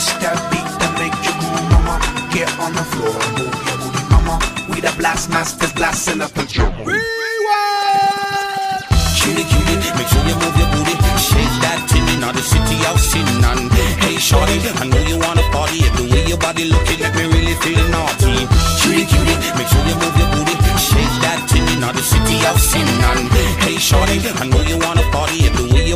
It's that beat that make you move, mama. Get on the floor move your booty, mama. We the blast masters blasting up the drum. Rewind. Cutie, cutie, make sure you move your booty. Shake that thing in the city of sin and Hey, shorty, I know you wanna party. If the way your body looking at me really feel naughty. Cutie, cutie, make sure you move your booty. Shake that thing in the city of sin and Hey, shorty, I know you wanna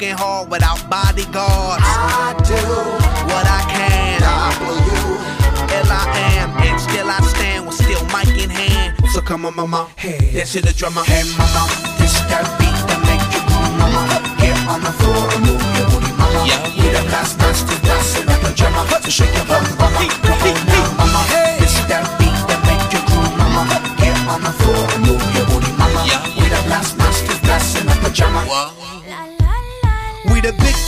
and looking hard without bodyguards. I do what I can. W L I am, and still I stand with still mic in hand. So come on, mama, hey, dance to the drummer. Hey mama, this that beat that make you move, mama. Get on the floor and move your booty, mama. Yeah, We the blast masters, blasting up the drummer. So shake your bum, mama. Come on now, mama. This that beat that make you groove, mama. Get on the floor and move your booty, mama. Yeah. We the blast masters, blasting up the drummer. We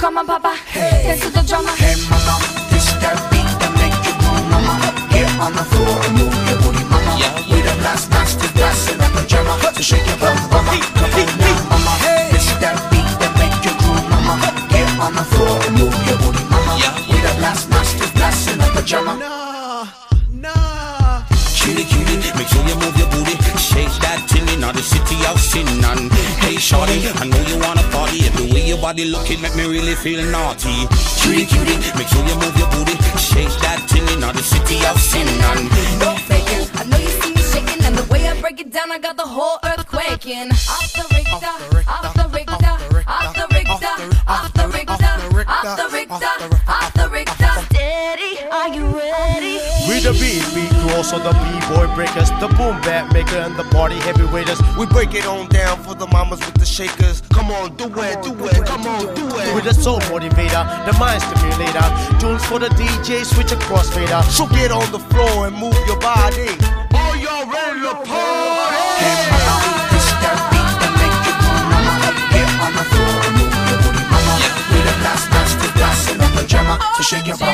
Come on, Papa, dance to the drummer. Hey mama, this that beat that make you groove, mama. Get on the floor and move your booty, mama. Yeah, We the blast masters, blasting up the drummer. So shake your bum, mama. Come on now, mama. This that beat that make you groove, mama. Get on the floor and move your booty, mama. Yeah. We the blast masters, blasting up the drummer. Nah, nah. Cutie, cutie, make sure you move your booty. Shake that tinny, now the city of sin. And hey, shorty, I know you wanna body looking make me really feel naughty. Cutie, cutie, make sure you move your booty. Shake that tinny, now the city of sin. And No faking. I know you see me shaking, and the way I break it down, I got the whole earth quaking. Off the Richter, off the Richter, off the Richter, off the Richter, off the Richter, off the Richter. Steady, are you ready? the beat. Beat crew, also the b-boy breakers, the boom bat maker, and the party heavyweights. We break it on down for the mamas with the shakers. Come on, do it, do it, come on, do it. With the soul motivator, the mind stimulator. Tunes for the DJ, switch across fader. So get on the floor and move your body. All y'all ready to party? Hey, mama, this that beat that make you cool. Mama, up on the floor and move your booty. Mama, we the last dance to dance in a pajama. So shake your body.